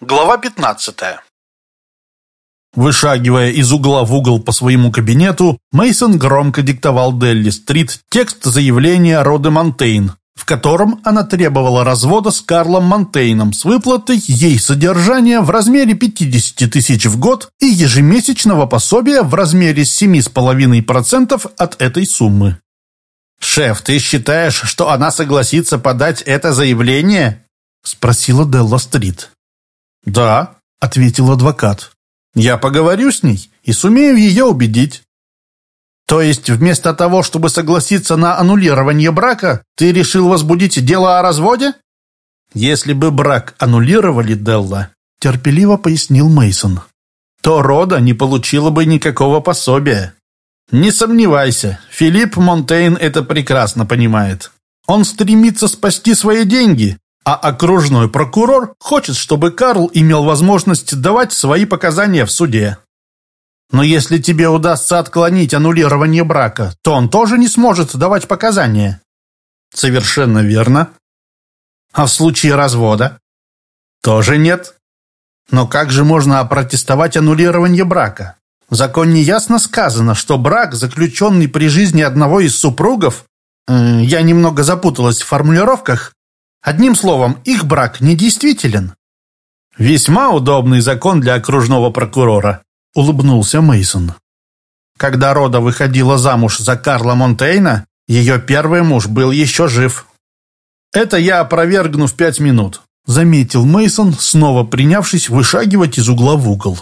Глава 15. Вышагивая из угла в угол по своему кабинету, Мейсон громко диктовал Делли Стрит текст заявления Роды Монтейн, в котором она требовала развода с Карлом Монтейном с выплатой ей содержания в размере 50 тысяч в год и ежемесячного пособия в размере 7,5% от этой суммы. «Шеф, ты считаешь, что она согласится подать это заявление?» – спросила Делла Стрит. «Да», — ответил адвокат. «Я поговорю с ней и сумею ее убедить». «То есть вместо того, чтобы согласиться на аннулирование брака, ты решил возбудить дело о разводе?» «Если бы брак аннулировали, Делла», — терпеливо пояснил Мейсон, «то Рода не получила бы никакого пособия. Не сомневайся, Филипп Монтейн это прекрасно понимает. Он стремится спасти свои деньги, а окружной прокурор хочет, чтобы Карл имел возможность давать свои показания в суде. Но если тебе удастся отклонить аннулирование брака, то он тоже не сможет давать показания. Совершенно верно. А в случае развода? Тоже нет. Но как же можно опротестовать аннулирование брака? В законе ясно сказано, что брак, заключенный при жизни одного из супругов, э, я немного запуталась в формулировках, Одним словом, их брак недействителен. Весьма удобный закон для окружного прокурора, улыбнулся Мейсон. Когда Рода выходила замуж за Карла Монтейна, ее первый муж был еще жив. Это я опровергну в пять минут, заметил Мейсон, снова принявшись вышагивать из угла в угол.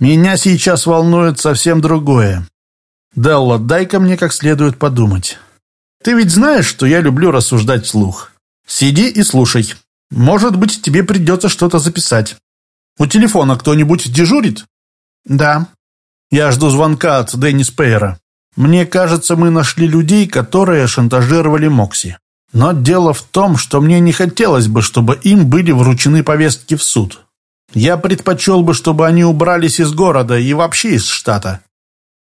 Меня сейчас волнует совсем другое. Делла, дай-ка мне как следует подумать. Ты ведь знаешь, что я люблю рассуждать вслух. Сиди и слушай. Может быть, тебе придется что-то записать. У телефона кто-нибудь дежурит? Да. Я жду звонка от Деннис Пейера. Мне кажется, мы нашли людей, которые шантажировали Мокси. Но дело в том, что мне не хотелось бы, чтобы им были вручены повестки в суд. Я предпочел бы, чтобы они убрались из города и вообще из штата.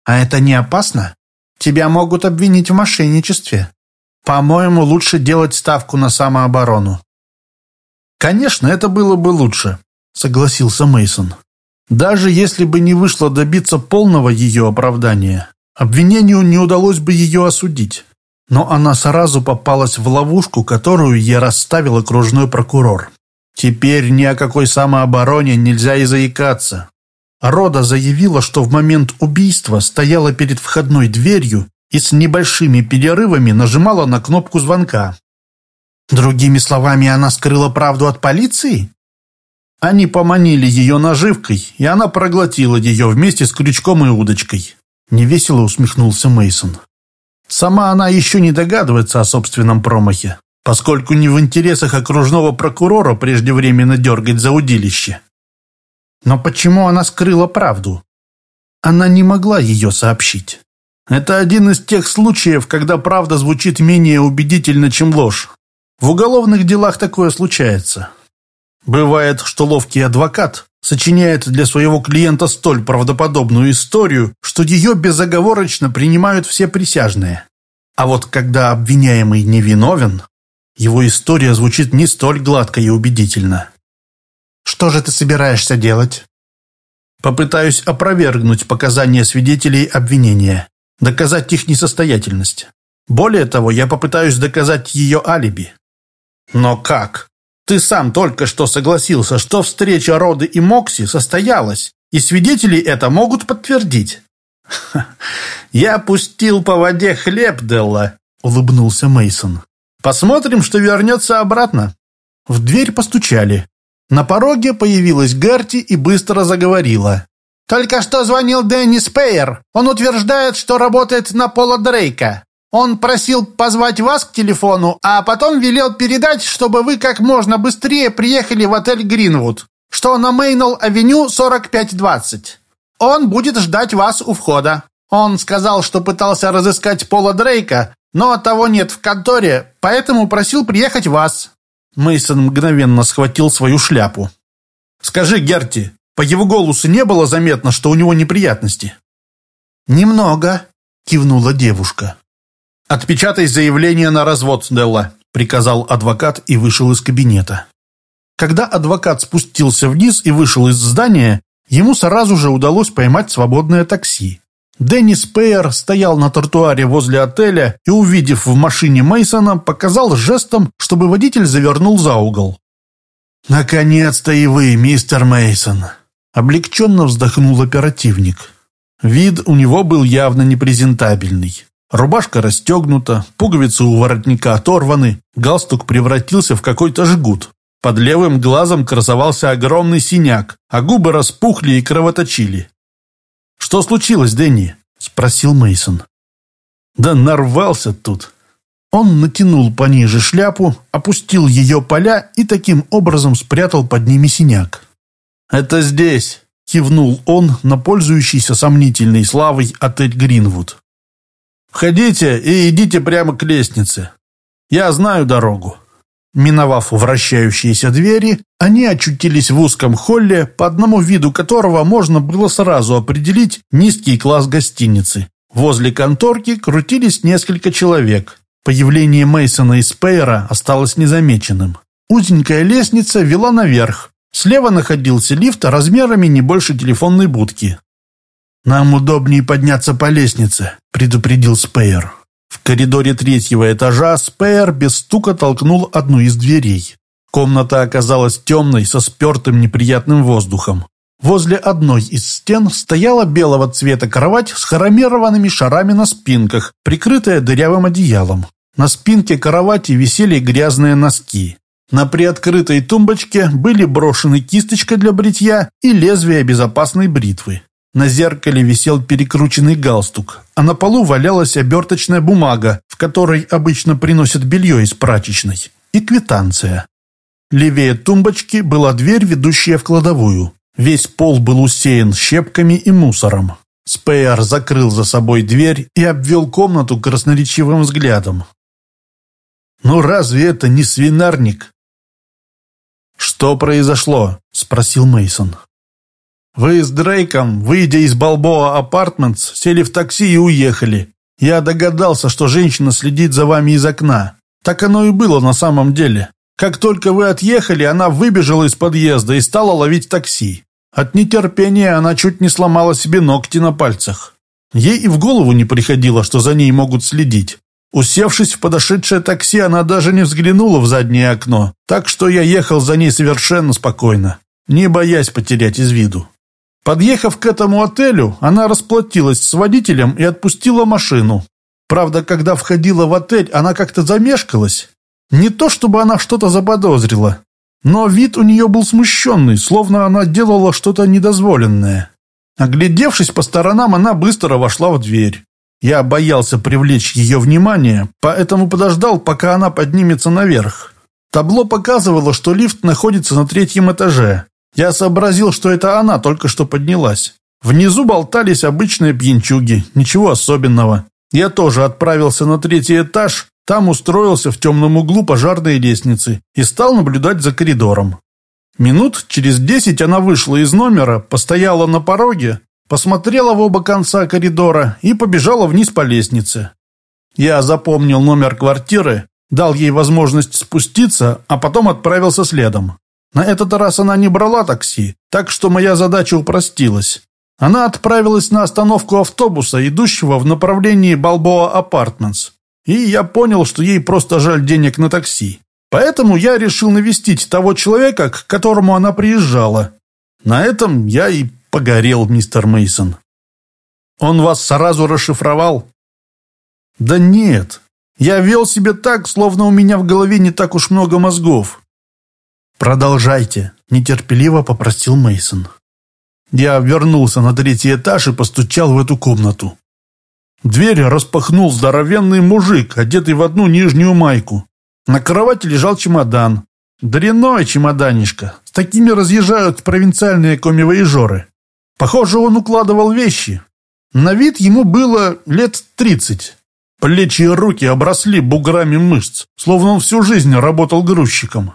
А это не опасно? Тебя могут обвинить в мошенничестве. По-моему, лучше делать ставку на самооборону. Конечно, это было бы лучше, согласился Мейсон. Даже если бы не вышло добиться полного ее оправдания, обвинению не удалось бы ее осудить. Но она сразу попалась в ловушку, которую ей расставил окружной прокурор. Теперь ни о какой самообороне нельзя и заикаться. Рода заявила, что в момент убийства стояла перед входной дверью и с небольшими перерывами нажимала на кнопку звонка. Другими словами, она скрыла правду от полиции? Они поманили ее наживкой, и она проглотила ее вместе с крючком и удочкой. Невесело усмехнулся Мейсон. Сама она еще не догадывается о собственном промахе, поскольку не в интересах окружного прокурора преждевременно дергать за удилище. Но почему она скрыла правду? Она не могла ее сообщить. Это один из тех случаев, когда правда звучит менее убедительно, чем ложь. В уголовных делах такое случается. Бывает, что ловкий адвокат сочиняет для своего клиента столь правдоподобную историю, что ее безоговорочно принимают все присяжные. А вот когда обвиняемый невиновен, его история звучит не столь гладко и убедительно. Что же ты собираешься делать? Попытаюсь опровергнуть показания свидетелей обвинения доказать их несостоятельность. Более того, я попытаюсь доказать ее алиби. Но как? Ты сам только что согласился, что встреча Роды и Мокси состоялась, и свидетели это могут подтвердить. Я пустил по воде хлеб, Делла, улыбнулся Мейсон. Посмотрим, что вернется обратно. В дверь постучали. На пороге появилась Гарти и быстро заговорила. Только что звонил Деннис Пейер. Он утверждает, что работает на Пола Дрейка. Он просил позвать вас к телефону, а потом велел передать, чтобы вы как можно быстрее приехали в отель Гринвуд, что на Мейнелл-авеню 4520. Он будет ждать вас у входа. Он сказал, что пытался разыскать Пола Дрейка, но того нет в конторе, поэтому просил приехать вас». Мейсон мгновенно схватил свою шляпу. «Скажи, Герти, по его голосу не было заметно, что у него неприятности. «Немного», — кивнула девушка. «Отпечатай заявление на развод, Делла», — приказал адвокат и вышел из кабинета. Когда адвокат спустился вниз и вышел из здания, ему сразу же удалось поймать свободное такси. Деннис Пейер стоял на тротуаре возле отеля и, увидев в машине Мейсона, показал жестом, чтобы водитель завернул за угол. «Наконец-то и вы, мистер Мейсон, облегченно вздохнул оперативник. Вид у него был явно непрезентабельный. Рубашка расстегнута, пуговицы у воротника оторваны, галстук превратился в какой-то жгут. Под левым глазом красовался огромный синяк, а губы распухли и кровоточили. «Что случилось, Дэнни?» – спросил Мейсон. «Да нарвался тут», он натянул пониже шляпу, опустил ее поля и таким образом спрятал под ними синяк. «Это здесь», — кивнул он на пользующийся сомнительной славой отель «Гринвуд». «Входите и идите прямо к лестнице. Я знаю дорогу». Миновав вращающиеся двери, они очутились в узком холле, по одному виду которого можно было сразу определить низкий класс гостиницы. Возле конторки крутились несколько человек. Появление Мейсона и Спейера осталось незамеченным. Узенькая лестница вела наверх. Слева находился лифт размерами не больше телефонной будки. «Нам удобнее подняться по лестнице», – предупредил Спейер. В коридоре третьего этажа Спейер без стука толкнул одну из дверей. Комната оказалась темной, со спертым неприятным воздухом. Возле одной из стен стояла белого цвета кровать с хромированными шарами на спинках, прикрытая дырявым одеялом. На спинке кровати висели грязные носки. На приоткрытой тумбочке были брошены кисточка для бритья и лезвие безопасной бритвы. На зеркале висел перекрученный галстук, а на полу валялась оберточная бумага, в которой обычно приносят белье из прачечной, и квитанция. Левее тумбочки была дверь, ведущая в кладовую. Весь пол был усеян щепками и мусором. Спейер закрыл за собой дверь и обвел комнату красноречивым взглядом. Ну разве это не свинарник? Что произошло? спросил Мейсон. Вы с Дрейком, выйдя из Балбоа Апартментс, сели в такси и уехали. Я догадался, что женщина следит за вами из окна. Так оно и было на самом деле. Как только вы отъехали, она выбежала из подъезда и стала ловить такси. От нетерпения она чуть не сломала себе ногти на пальцах. Ей и в голову не приходило, что за ней могут следить. Усевшись в подошедшее такси, она даже не взглянула в заднее окно, так что я ехал за ней совершенно спокойно, не боясь потерять из виду. Подъехав к этому отелю, она расплатилась с водителем и отпустила машину. Правда, когда входила в отель, она как-то замешкалась. Не то, чтобы она что-то заподозрила, но вид у нее был смущенный, словно она делала что-то недозволенное. Оглядевшись по сторонам, она быстро вошла в дверь. Я боялся привлечь ее внимание, поэтому подождал, пока она поднимется наверх. Табло показывало, что лифт находится на третьем этаже. Я сообразил, что это она только что поднялась. Внизу болтались обычные пьянчуги, ничего особенного. Я тоже отправился на третий этаж, там устроился в темном углу пожарной лестницы и стал наблюдать за коридором. Минут через десять она вышла из номера, постояла на пороге, посмотрела в оба конца коридора и побежала вниз по лестнице. Я запомнил номер квартиры, дал ей возможность спуститься, а потом отправился следом. На этот раз она не брала такси, так что моя задача упростилась. Она отправилась на остановку автобуса, идущего в направлении Балбоа Апартментс. И я понял, что ей просто жаль денег на такси. Поэтому я решил навестить того человека, к которому она приезжала. На этом я и погорел, мистер Мейсон. Он вас сразу расшифровал? Да нет. Я вел себя так, словно у меня в голове не так уж много мозгов. Продолжайте, нетерпеливо попросил Мейсон. Я вернулся на третий этаж и постучал в эту комнату. Дверь распахнул здоровенный мужик, одетый в одну нижнюю майку. На кровати лежал чемодан. Дряной чемоданишка. С такими разъезжают провинциальные комивоежоры. Похоже, он укладывал вещи. На вид ему было лет тридцать. Плечи и руки обросли буграми мышц, словно он всю жизнь работал грузчиком.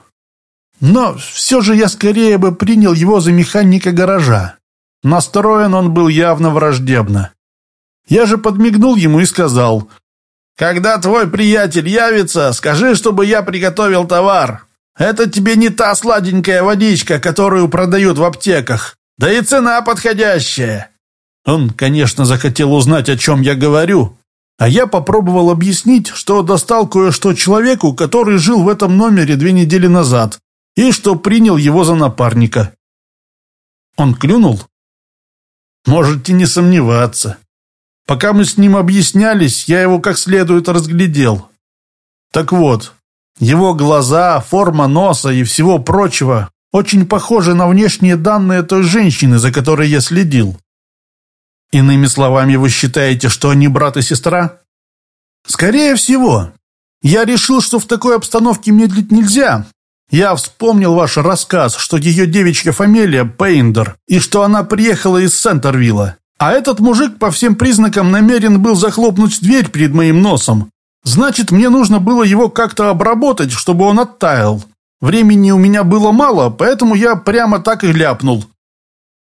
Но все же я скорее бы принял его за механика гаража. Настроен он был явно враждебно. Я же подмигнул ему и сказал, «Когда твой приятель явится, скажи, чтобы я приготовил товар. Это тебе не та сладенькая водичка, которую продают в аптеках. Да и цена подходящая. Он, конечно, захотел узнать, о чем я говорю, а я попробовал объяснить, что достал кое-что человеку, который жил в этом номере две недели назад, и что принял его за напарника. Он клюнул? Можете не сомневаться. Пока мы с ним объяснялись, я его как следует разглядел. Так вот, его глаза, форма носа и всего прочего очень похожи на внешние данные той женщины, за которой я следил. Иными словами, вы считаете, что они брат и сестра? Скорее всего. Я решил, что в такой обстановке медлить нельзя. Я вспомнил ваш рассказ, что ее девичья фамилия Пейндер, и что она приехала из Сентервилла. А этот мужик по всем признакам намерен был захлопнуть дверь перед моим носом. Значит, мне нужно было его как-то обработать, чтобы он оттаял. Времени у меня было мало, поэтому я прямо так и ляпнул.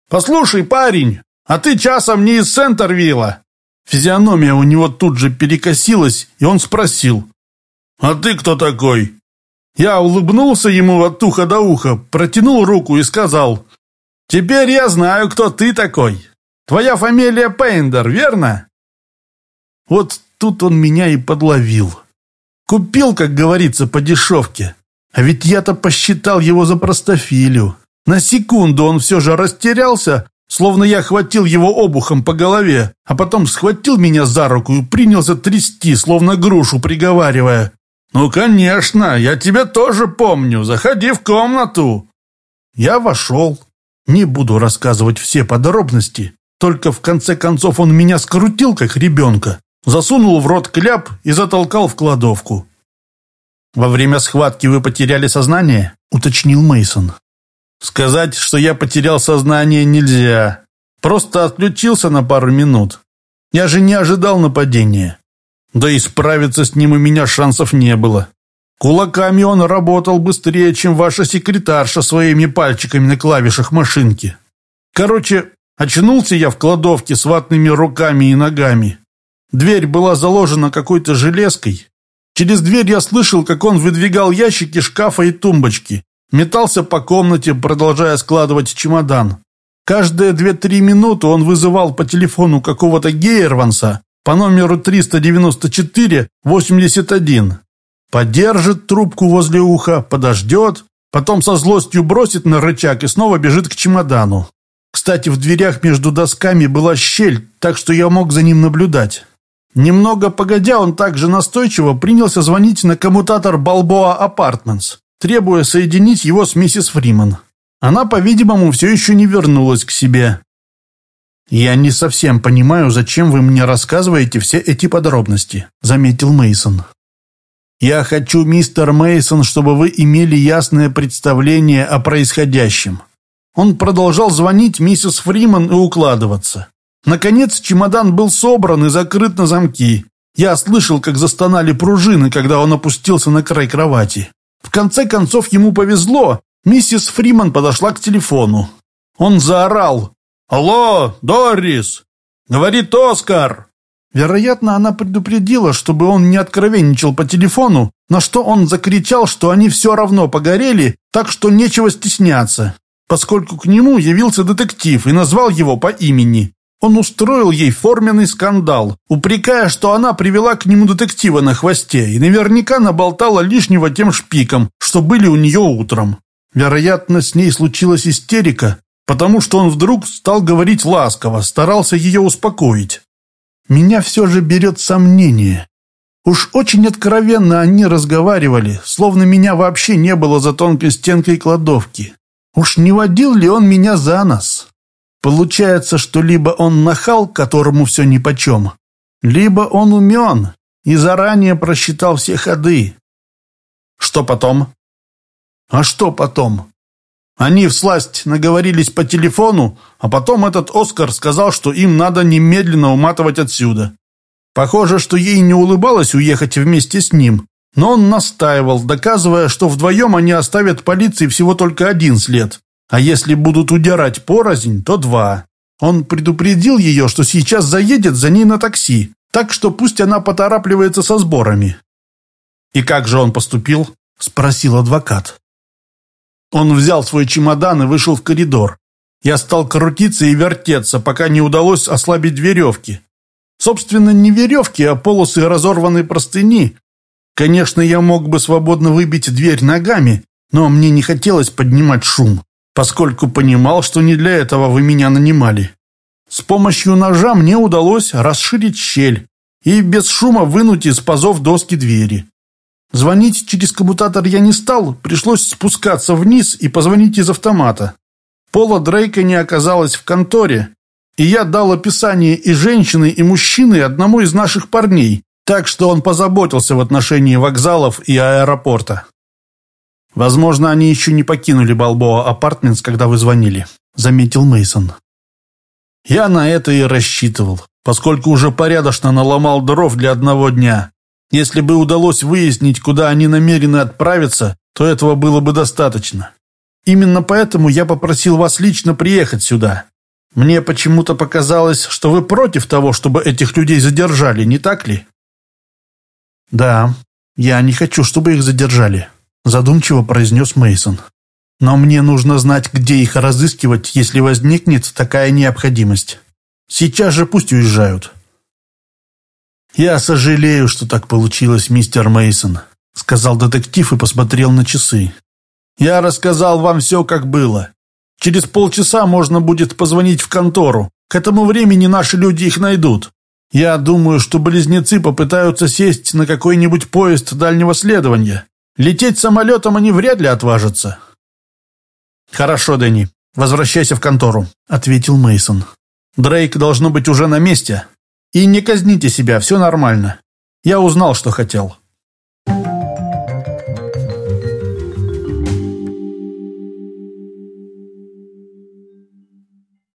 «Послушай, парень, а ты часом не из Сентервилла?» Физиономия у него тут же перекосилась, и он спросил. «А ты кто такой?» Я улыбнулся ему от уха до уха, протянул руку и сказал. «Теперь я знаю, кто ты такой. Твоя фамилия Пейндер, верно?» Вот тут он меня и подловил. Купил, как говорится, по дешевке. А ведь я-то посчитал его за простофилю. На секунду он все же растерялся, Словно я хватил его обухом по голове, а потом схватил меня за руку и принялся трясти, словно грушу приговаривая. «Ну, конечно, я тебя тоже помню. Заходи в комнату». Я вошел. Не буду рассказывать все подробности. Только в конце концов он меня скрутил, как ребенка, засунул в рот кляп и затолкал в кладовку. «Во время схватки вы потеряли сознание?» — уточнил Мейсон. Сказать, что я потерял сознание, нельзя. Просто отключился на пару минут. Я же не ожидал нападения. Да и справиться с ним у меня шансов не было. Кулаками он работал быстрее, чем ваша секретарша своими пальчиками на клавишах машинки. Короче, очнулся я в кладовке с ватными руками и ногами. Дверь была заложена какой-то железкой. Через дверь я слышал, как он выдвигал ящики шкафа и тумбочки. Метался по комнате, продолжая складывать чемодан. Каждые две-три минуты он вызывал по телефону какого-то Гейерванса по номеру 394-81. Подержит трубку возле уха, подождет, потом со злостью бросит на рычаг и снова бежит к чемодану. Кстати, в дверях между досками была щель, так что я мог за ним наблюдать. Немного погодя, он также настойчиво принялся звонить на коммутатор Балбоа Апартментс требуя соединить его с миссис Фриман. Она, по-видимому, все еще не вернулась к себе. «Я не совсем понимаю, зачем вы мне рассказываете все эти подробности», — заметил Мейсон. «Я хочу, мистер Мейсон, чтобы вы имели ясное представление о происходящем». Он продолжал звонить миссис Фриман и укладываться. Наконец чемодан был собран и закрыт на замки. Я слышал, как застонали пружины, когда он опустился на край кровати. В конце концов ему повезло. Миссис Фриман подошла к телефону. Он заорал. «Алло, Доррис!» «Говорит Оскар!» Вероятно, она предупредила, чтобы он не откровенничал по телефону, на что он закричал, что они все равно погорели, так что нечего стесняться, поскольку к нему явился детектив и назвал его по имени. Он устроил ей форменный скандал, упрекая, что она привела к нему детектива на хвосте и наверняка наболтала лишнего тем шпиком, что были у нее утром. Вероятно, с ней случилась истерика, потому что он вдруг стал говорить ласково, старался ее успокоить. Меня все же берет сомнение. Уж очень откровенно они разговаривали, словно меня вообще не было за тонкой стенкой кладовки. Уж не водил ли он меня за нос? Получается, что либо он нахал, которому все нипочем, либо он умен и заранее просчитал все ходы. Что потом? А что потом? Они всласть наговорились по телефону, а потом этот Оскар сказал, что им надо немедленно уматывать отсюда. Похоже, что ей не улыбалось уехать вместе с ним, но он настаивал, доказывая, что вдвоем они оставят полиции всего только один след, а если будут удирать порознь, то два. Он предупредил ее, что сейчас заедет за ней на такси, так что пусть она поторапливается со сборами. «И как же он поступил?» – спросил адвокат. Он взял свой чемодан и вышел в коридор. Я стал крутиться и вертеться, пока не удалось ослабить веревки. Собственно, не веревки, а полосы разорванной простыни. Конечно, я мог бы свободно выбить дверь ногами, но мне не хотелось поднимать шум, поскольку понимал, что не для этого вы меня нанимали. С помощью ножа мне удалось расширить щель и без шума вынуть из пазов доски двери. Звонить через коммутатор я не стал, пришлось спускаться вниз и позвонить из автомата. Пола Дрейка не оказалась в конторе, и я дал описание и женщины, и мужчины одному из наших парней, так что он позаботился в отношении вокзалов и аэропорта. Возможно, они еще не покинули Балбоа Апартментс, когда вы звонили, заметил Мейсон. Я на это и рассчитывал, поскольку уже порядочно наломал дров для одного дня. Если бы удалось выяснить, куда они намерены отправиться, то этого было бы достаточно. Именно поэтому я попросил вас лично приехать сюда. Мне почему-то показалось, что вы против того, чтобы этих людей задержали, не так ли? Да, я не хочу, чтобы их задержали, задумчиво произнес Мейсон. Но мне нужно знать, где их разыскивать, если возникнет такая необходимость. Сейчас же пусть уезжают. Я сожалею, что так получилось, мистер Мейсон, сказал детектив и посмотрел на часы. Я рассказал вам все, как было. Через полчаса можно будет позвонить в контору. К этому времени наши люди их найдут. Я думаю, что близнецы попытаются сесть на какой-нибудь поезд дальнего следования. Лететь самолетом они вряд ли отважатся. Хорошо, Дэнни, возвращайся в контору, ответил Мейсон. Дрейк должно быть уже на месте. И не казните себя, все нормально. Я узнал, что хотел.